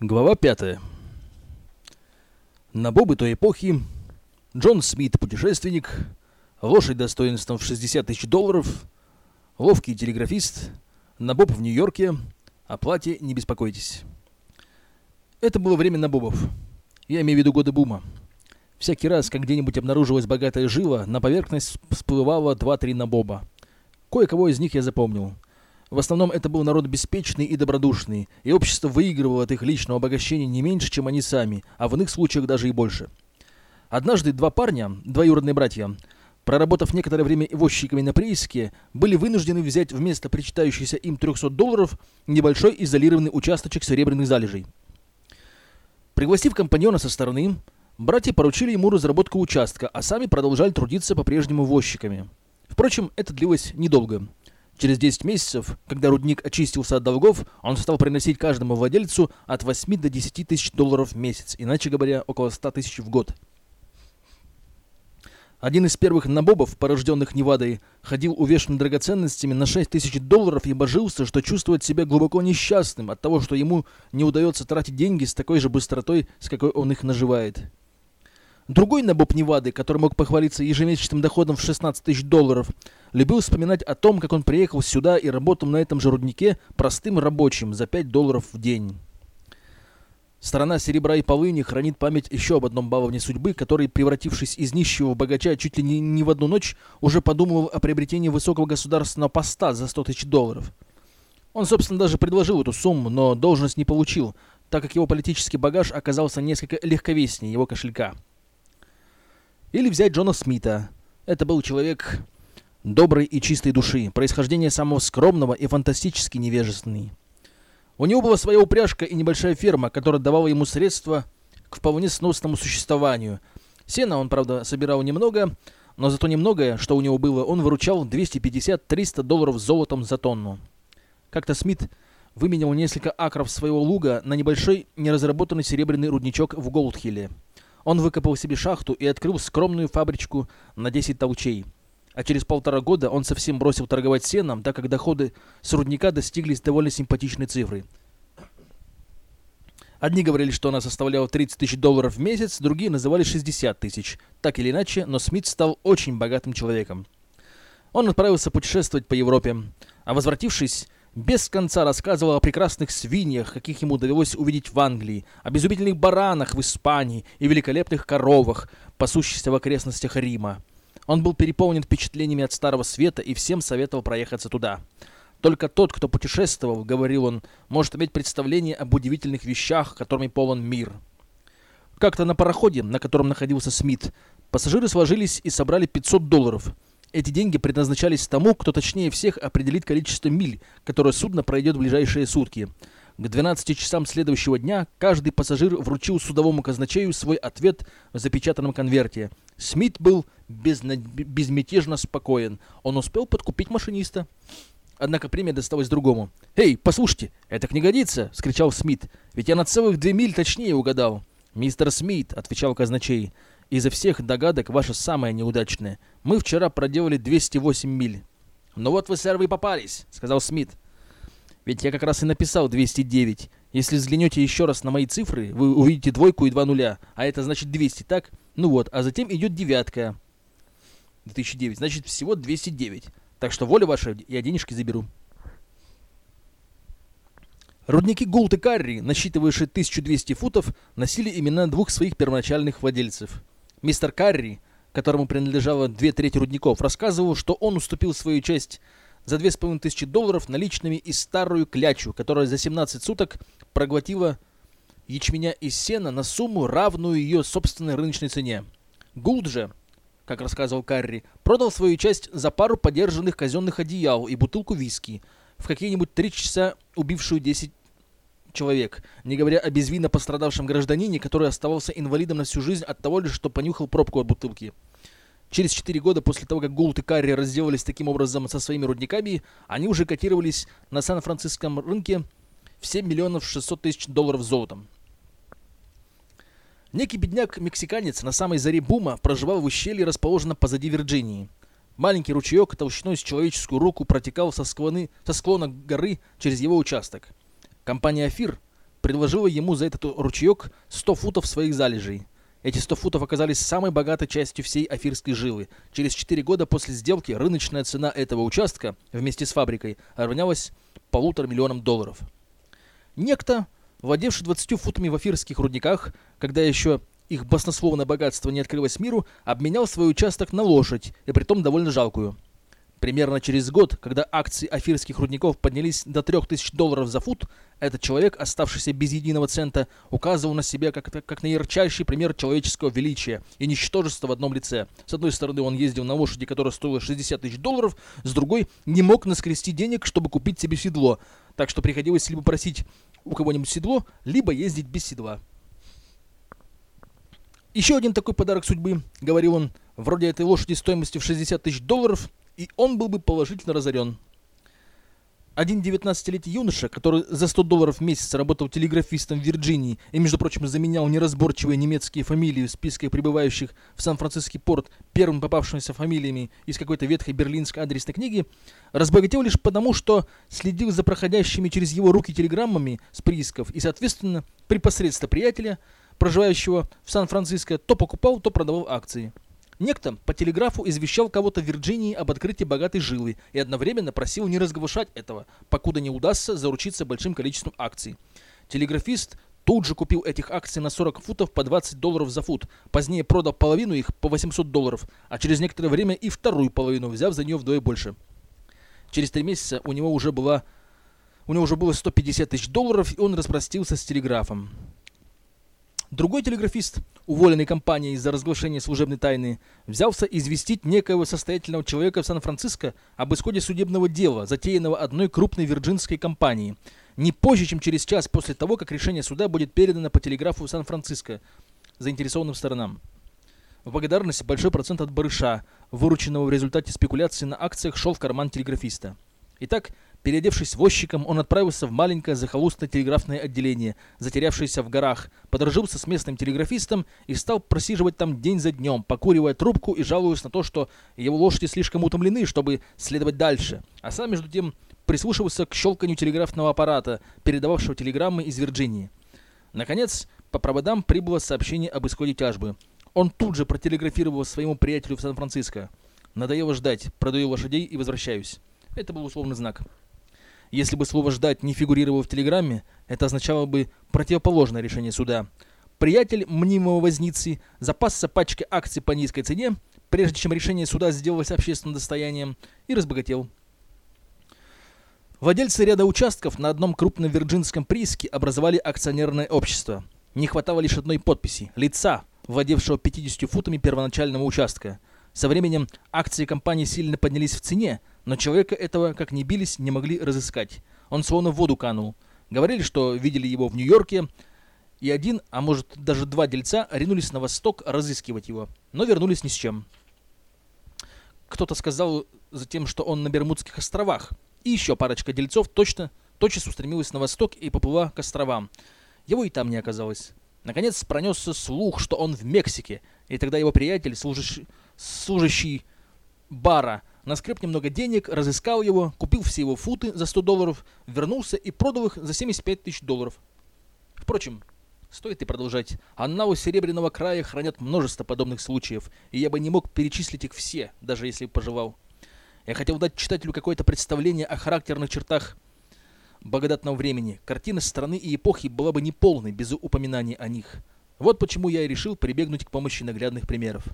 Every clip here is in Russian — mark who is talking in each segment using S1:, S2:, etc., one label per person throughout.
S1: Глава 5. На бобы той эпохи Джон Смит, путешественник, лошадь достоинством в 60 тысяч долларов, ловкий телеграфист, на боб в Нью-Йорке, о плате не беспокойтесь. Это было время набобов. Я имею в виду годы бума. Всякий раз, как где-нибудь обнаружилась богатая жила, на поверхность всплывало 2-3 набоба. Кое-кого из них я запомнил – в основном это был народ беспечный и добродушный, и общество выигрывало от их личного обогащения не меньше, чем они сами, а в иных случаях даже и больше. Однажды два парня, двоюродные братья, проработав некоторое время возчиками на прииске, были вынуждены взять вместо причитающихся им 300 долларов небольшой изолированный участочек серебряных залежей. Пригласив компаньона со стороны, братья поручили ему разработку участка, а сами продолжали трудиться по-прежнему возчиками. Впрочем, это длилось недолго. Через 10 месяцев, когда рудник очистился от долгов, он стал приносить каждому владельцу от 8 до 10 тысяч долларов в месяц, иначе говоря, около 100 тысяч в год. Один из первых набобов, порожденных Невадой, ходил увешанный драгоценностями на 6 тысяч долларов и божился, что чувствует себя глубоко несчастным от того, что ему не удается тратить деньги с такой же быстротой, с какой он их наживает. Другой набоб Невады, который мог похвалиться ежемесячным доходом в 16 тысяч долларов, любил вспоминать о том, как он приехал сюда и работал на этом же руднике простым рабочим за 5 долларов в день. Сторона серебра и полыни хранит память еще об одном баловне судьбы, который, превратившись из нищего в богача чуть ли не, не в одну ночь, уже подумывал о приобретении высокого государственного поста за 100 тысяч долларов. Он, собственно, даже предложил эту сумму, но должность не получил, так как его политический багаж оказался несколько легковеснее его кошелька. Или взять Джона Смита. Это был человек доброй и чистой души, происхождение самого скромного и фантастически невежественный. У него была своя упряжка и небольшая ферма, которая давала ему средства к вполне сносному существованию. Сена он, правда, собирал немного, но зато немногое, что у него было, он выручал 250-300 долларов золотом за тонну. Как-то Смит выменял несколько акров своего луга на небольшой неразработанный серебряный рудничок в Голдхилле. Он выкопал себе шахту и открыл скромную фабричку на 10 толчей. А через полтора года он совсем бросил торговать сеном, так как доходы с рудника достигли довольно симпатичной цифры. Одни говорили, что она составляла 30 тысяч долларов в месяц, другие называли 60 тысяч. Так или иначе, но Смит стал очень богатым человеком. Он отправился путешествовать по Европе, а возвратившись, без конца рассказывал о прекрасных свиньях, каких ему довелось увидеть в Англии, о безубительных баранах в Испании и великолепных коровах, пасущихся в окрестностях Рима. Он был переполнен впечатлениями от Старого Света и всем советовал проехаться туда. Только тот, кто путешествовал, говорил он, может иметь представление об удивительных вещах, которыми полон мир. Как-то на пароходе, на котором находился Смит, пассажиры сложились и собрали 500 долларов – эти деньги предназначались тому, кто точнее всех определит количество миль, которое судно пройдет в ближайшие сутки. К 12 часам следующего дня каждый пассажир вручил судовому казначею свой ответ в запечатанном конверте. Смит был безна... безмятежно спокоен. Он успел подкупить машиниста. Однако премия досталась другому. «Эй, послушайте, это не годится!» — скричал Смит. «Ведь я на целых две миль точнее угадал». «Мистер Смит», — отвечал казначей, — из всех догадок ваша самая неудачная. Мы вчера проделали 208 миль. «Ну вот вы, сэр, вы попались», — сказал Смит. «Ведь я как раз и написал 209. Если взглянете еще раз на мои цифры, вы увидите двойку и два нуля, а это значит 200, так? Ну вот, а затем идет девятка. 2009, значит всего 209. Так что воля ваша, я денежки заберу». Рудники Гулт и Карри, насчитывавшие 1200 футов, носили имена двух своих первоначальных владельцев – Мистер Карри, которому принадлежало две трети рудников, рассказывал, что он уступил свою часть за 2500 долларов наличными и старую клячу, которая за 17 суток проглотила ячменя из сена на сумму, равную ее собственной рыночной цене. Гулд же, как рассказывал Карри, продал свою часть за пару подержанных казенных одеял и бутылку виски, в какие-нибудь три часа убившую 10 человек, не говоря о безвинно пострадавшем гражданине, который оставался инвалидом на всю жизнь от того лишь, что понюхал пробку от бутылки. Через 4 года после того, как Голд и Карри разделались таким образом со своими рудниками, они уже котировались на Сан-Франциском рынке в 7 миллионов 600 тысяч долларов золотом. Некий бедняк-мексиканец на самой заре бума проживал в ущелье, расположенном позади Вирджинии. Маленький ручеек толщиной с человеческую руку протекал со, склоны, со склона горы через его участок. Компания «Афир» предложила ему за этот ручеек 100 футов своих залежей. Эти 100 футов оказались самой богатой частью всей Афирской жилы. Через 4 года после сделки рыночная цена этого участка вместе с фабрикой равнялась полутора миллионам долларов. Некто, владевший 20 футами в афирских рудниках, когда еще их баснословное богатство не открылось миру, обменял свой участок на лошадь, и притом довольно жалкую. Примерно через год, когда акции афирских рудников поднялись до 3000 долларов за фут, этот человек, оставшийся без единого цента, указывал на себя как, как на ярчайший пример человеческого величия и ничтожества в одном лице. С одной стороны, он ездил на лошади, которая стоила 60 тысяч долларов, с другой, не мог наскрести денег, чтобы купить себе седло, так что приходилось либо просить у кого-нибудь седло, либо ездить без седла. Еще один такой подарок судьбы, говорил он, вроде этой лошади стоимостью в 60 тысяч долларов, и он был бы положительно разорен. Один 19-летний юноша, который за 100 долларов в месяц работал телеграфистом в Вирджинии и, между прочим, заменял неразборчивые немецкие фамилии в списках прибывающих в Сан-Франциский порт первым попавшимися фамилиями из какой-то ветхой берлинской адресной книги, разбогател лишь потому, что следил за проходящими через его руки телеграммами с приисков и, соответственно, при посредстве приятеля, проживающего в Сан-Франциско, то покупал, то продавал акции. Некто по телеграфу извещал кого-то в Вирджинии об открытии богатой жилы и одновременно просил не разглашать этого, покуда не удастся заручиться большим количеством акций. Телеграфист тут же купил этих акций на 40 футов по 20 долларов за фут, позднее продал половину их по 800 долларов, а через некоторое время и вторую половину, взяв за нее вдвое больше. Через три месяца у него уже была у него уже было 150 тысяч долларов, и он распростился с телеграфом. Другой телеграфист, уволенный компанией из-за разглашения служебной тайны, взялся известить некоего состоятельного человека в Сан-Франциско об исходе судебного дела, затеянного одной крупной вирджинской компанией, не позже, чем через час после того, как решение суда будет передано по телеграфу Сан-Франциско заинтересованным сторонам. В благодарность большой процент от барыша, вырученного в результате спекуляции на акциях, шел в карман телеграфиста. Итак, Переодевшись возчиком, он отправился в маленькое захолустное телеграфное отделение, затерявшееся в горах, подружился с местным телеграфистом и стал просиживать там день за днем, покуривая трубку и жалуясь на то, что его лошади слишком утомлены, чтобы следовать дальше, а сам между тем прислушивался к щелканью телеграфного аппарата, передававшего телеграммы из Вирджинии. Наконец, по проводам прибыло сообщение об исходе тяжбы. Он тут же протелеграфировал своему приятелю в Сан-Франциско. «Надоело ждать, продаю лошадей и возвращаюсь». Это был условный знак. Если бы слово «ждать» не фигурировало в телеграмме, это означало бы противоположное решение суда. Приятель мнимого возницы запасся пачкой акций по низкой цене, прежде чем решение суда сделалось общественным достоянием, и разбогател. Владельцы ряда участков на одном крупном вирджинском прииске образовали акционерное общество. Не хватало лишь одной подписи – лица, владевшего 50 футами первоначального участка. Со временем акции компании сильно поднялись в цене, но человека этого, как ни бились, не могли разыскать. Он словно в воду канул. Говорили, что видели его в Нью-Йорке, и один, а может даже два дельца ринулись на восток разыскивать его, но вернулись ни с чем. Кто-то сказал затем, что он на Бермудских островах, и еще парочка дельцов точно, тотчас устремилась на восток и поплыла к островам. Его и там не оказалось. Наконец пронесся слух, что он в Мексике, и тогда его приятель, служащий, служащий бара, наскреб немного денег, разыскал его, купил все его футы за 100 долларов, вернулся и продал их за 75 тысяч долларов. Впрочем, стоит и продолжать. Анналы Серебряного края хранят множество подобных случаев, и я бы не мог перечислить их все, даже если пожелал. Я хотел дать читателю какое-то представление о характерных чертах благодатного времени. Картина страны и эпохи была бы неполной без упоминания о них. Вот почему я и решил прибегнуть к помощи наглядных примеров.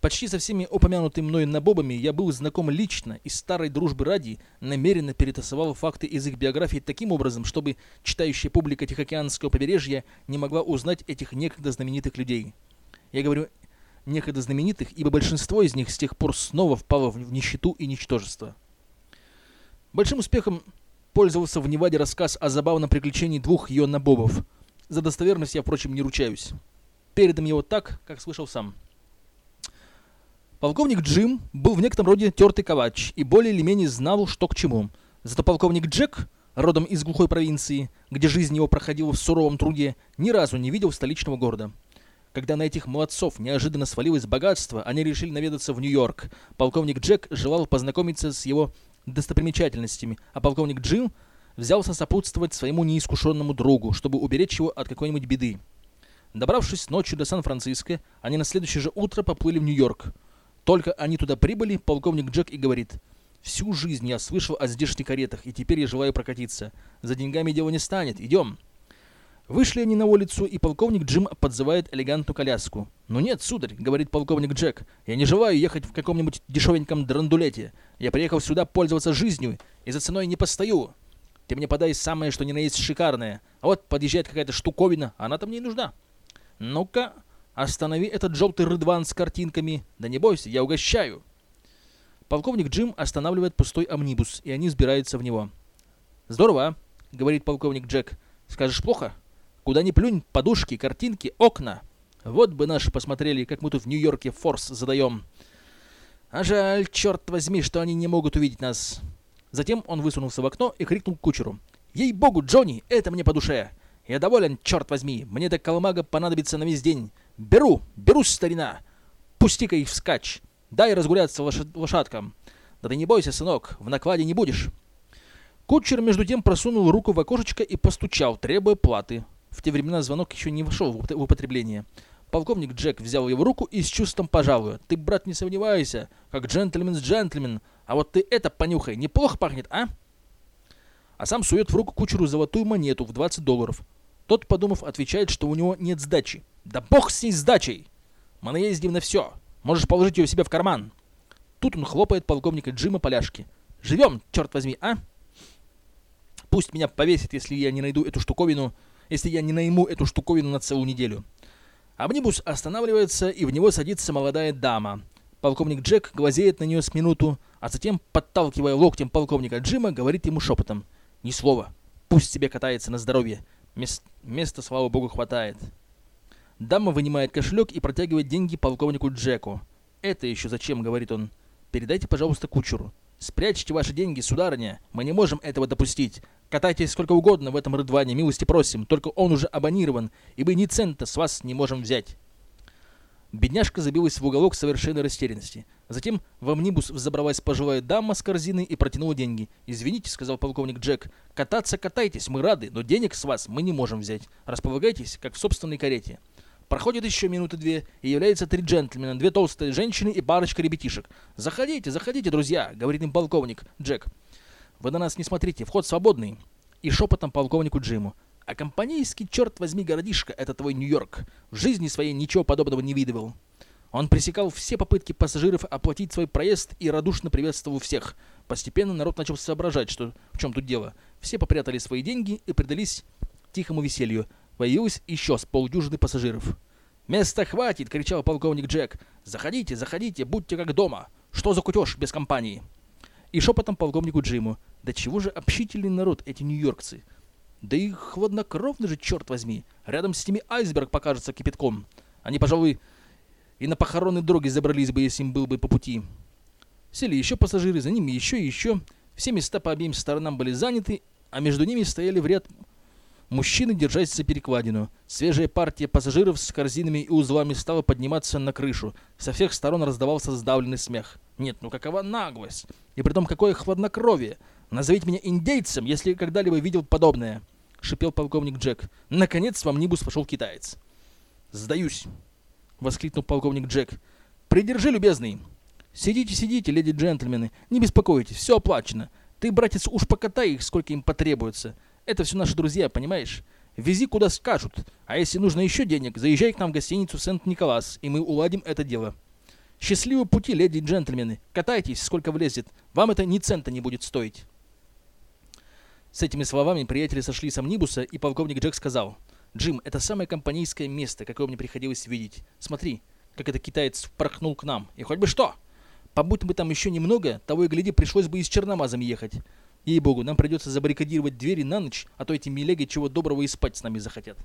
S1: Почти со всеми упомянутыми мной набобами я был знаком лично и старой дружбы ради намеренно перетасовал факты из их биографий таким образом, чтобы читающая публика Тихоокеанского побережья не могла узнать этих некогда знаменитых людей. Я говорю некогда знаменитых, ибо большинство из них с тех пор снова впало в нищету и ничтожество. Большим успехом пользовался в Неваде рассказ о забавном приключении двух ее набобов. За достоверность я, впрочем, не ручаюсь. Передам его так, как слышал сам. Полковник Джим был в некотором роде тертый ковач и более или менее знал, что к чему. Зато полковник Джек, родом из глухой провинции, где жизнь его проходила в суровом труде, ни разу не видел столичного города. Когда на этих молодцов неожиданно свалилось богатство, они решили наведаться в Нью-Йорк. Полковник Джек желал познакомиться с его достопримечательностями, а полковник Джим взялся сопутствовать своему неискушенному другу, чтобы уберечь его от какой-нибудь беды. Добравшись ночью до Сан-Франциско, они на следующее же утро поплыли в Нью-Йорк. Только они туда прибыли, полковник Джек и говорит, «Всю жизнь я слышал о здешних каретах, и теперь я желаю прокатиться. За деньгами дело не станет, идем». Вышли они на улицу, и полковник Джим подзывает элегантную коляску. «Ну нет, сударь», — говорит полковник Джек, — «я не желаю ехать в каком-нибудь дешевеньком драндулете. Я приехал сюда пользоваться жизнью, и за ценой не постою. Ты мне подай самое, что ни на есть шикарное. А вот подъезжает какая-то штуковина, она-то мне и нужна. Ну-ка, останови этот желтый рыдван с картинками. Да не бойся, я угощаю». Полковник Джим останавливает пустой амнибус, и они взбираются в него. «Здорово», — говорит полковник Джек. «Скажешь плохо?» Куда ни плюнь, подушки, картинки, окна. Вот бы наши посмотрели, как мы тут в Нью-Йорке форс задаем. А жаль, черт возьми, что они не могут увидеть нас. Затем он высунулся в окно и крикнул кучеру. «Ей-богу, Джонни, это мне по душе! Я доволен, черт возьми, мне так коломага понадобится на весь день. Беру, беру, старина! Пусти-ка их вскачь, дай разгуляться лошадкам. Да ты не бойся, сынок, в накладе не будешь». Кучер между тем просунул руку в окошечко и постучал, требуя платы. В те времена звонок еще не вошел в употребление. Полковник Джек взял его руку и с чувством пожалуя. «Ты, брат, не сомневайся, как джентльмен с джентльмен, а вот ты это понюхай, неплохо пахнет, а?» А сам сует в руку кучеру золотую монету в 20 долларов. Тот, подумав, отвечает, что у него нет сдачи. «Да бог с ней сдачей! Мы наездим на все. Можешь положить ее себе в карман». Тут он хлопает полковника Джима поляшки. «Живем, черт возьми, а?» Пусть меня повесит, если я не найду эту штуковину, если я не найму эту штуковину на целую неделю. Амнибус останавливается, и в него садится молодая дама. Полковник Джек глазеет на нее с минуту, а затем, подталкивая локтем полковника Джима, говорит ему шепотом. «Ни слова. Пусть себе катается на здоровье. Мест... Места, слава богу, хватает». Дама вынимает кошелек и протягивает деньги полковнику Джеку. «Это еще зачем?» — говорит он. «Передайте, пожалуйста, кучеру». «Спрячьте ваши деньги, сударыня. Мы не можем этого допустить. Катайтесь сколько угодно в этом рыдване, милости просим, только он уже абонирован, и мы ни цента с вас не можем взять». Бедняжка забилась в уголок совершенной растерянности. Затем в амнибус взобралась пожилая дама с корзиной и протянула деньги. «Извините», — сказал полковник Джек, — «кататься катайтесь, мы рады, но денег с вас мы не можем взять. Располагайтесь, как в собственной карете». Проходит еще минуты две, и являются три джентльмена, две толстые женщины и парочка ребятишек. «Заходите, заходите, друзья», — говорит им полковник Джек. Вы на нас не смотрите, вход свободный. И шепотом полковнику Джиму. А компанейский, черт возьми, городишко, это твой Нью-Йорк. В жизни своей ничего подобного не видывал. Он пресекал все попытки пассажиров оплатить свой проезд и радушно приветствовал всех. Постепенно народ начал соображать, что в чем тут дело. Все попрятали свои деньги и предались тихому веселью. Появилось еще с полдюжины пассажиров. «Места хватит!» — кричал полковник Джек. «Заходите, заходите, будьте как дома! Что за кутеж без компании?» И шепотом полковнику Джиму. Да чего же общительный народ эти нью-йоркцы? Да и хладнокровно же, черт возьми. Рядом с ними айсберг покажется кипятком. Они, пожалуй, и на похоронной дороге забрались бы, если им был бы по пути. Сели еще пассажиры, за ними еще и еще. Все места по обеим сторонам были заняты, а между ними стояли в ряд Мужчины держась за перекладину. Свежая партия пассажиров с корзинами и узлами стала подниматься на крышу. Со всех сторон раздавался сдавленный смех. Нет, ну какова наглость? И притом какое хладнокровие? Назовите меня индейцем, если когда-либо видел подобное. Шипел полковник Джек. Наконец в амнибус пошел китаец. «Сдаюсь!» — воскликнул полковник Джек. «Придержи, любезный!» «Сидите, сидите, леди-джентльмены, не беспокойтесь, все оплачено. Ты, братец, уж покатай их, сколько им потребуется. Это все наши друзья, понимаешь? Вези куда скажут. А если нужно еще денег, заезжай к нам в гостиницу Сент-Николас, и мы уладим это дело. Счастливого пути, леди и джентльмены. Катайтесь, сколько влезет. Вам это ни цента не будет стоить. С этими словами приятели сошли с амнибуса, и полковник Джек сказал, «Джим, это самое компанейское место, какое мне приходилось видеть. Смотри, как этот китаец впорхнул к нам. И хоть бы что! Побудь мы там еще немного, того и гляди, пришлось бы и с черномазом ехать. Ей-богу, нам придется забаррикадировать двери на ночь, а то эти милеги чего доброго и спать с нами захотят.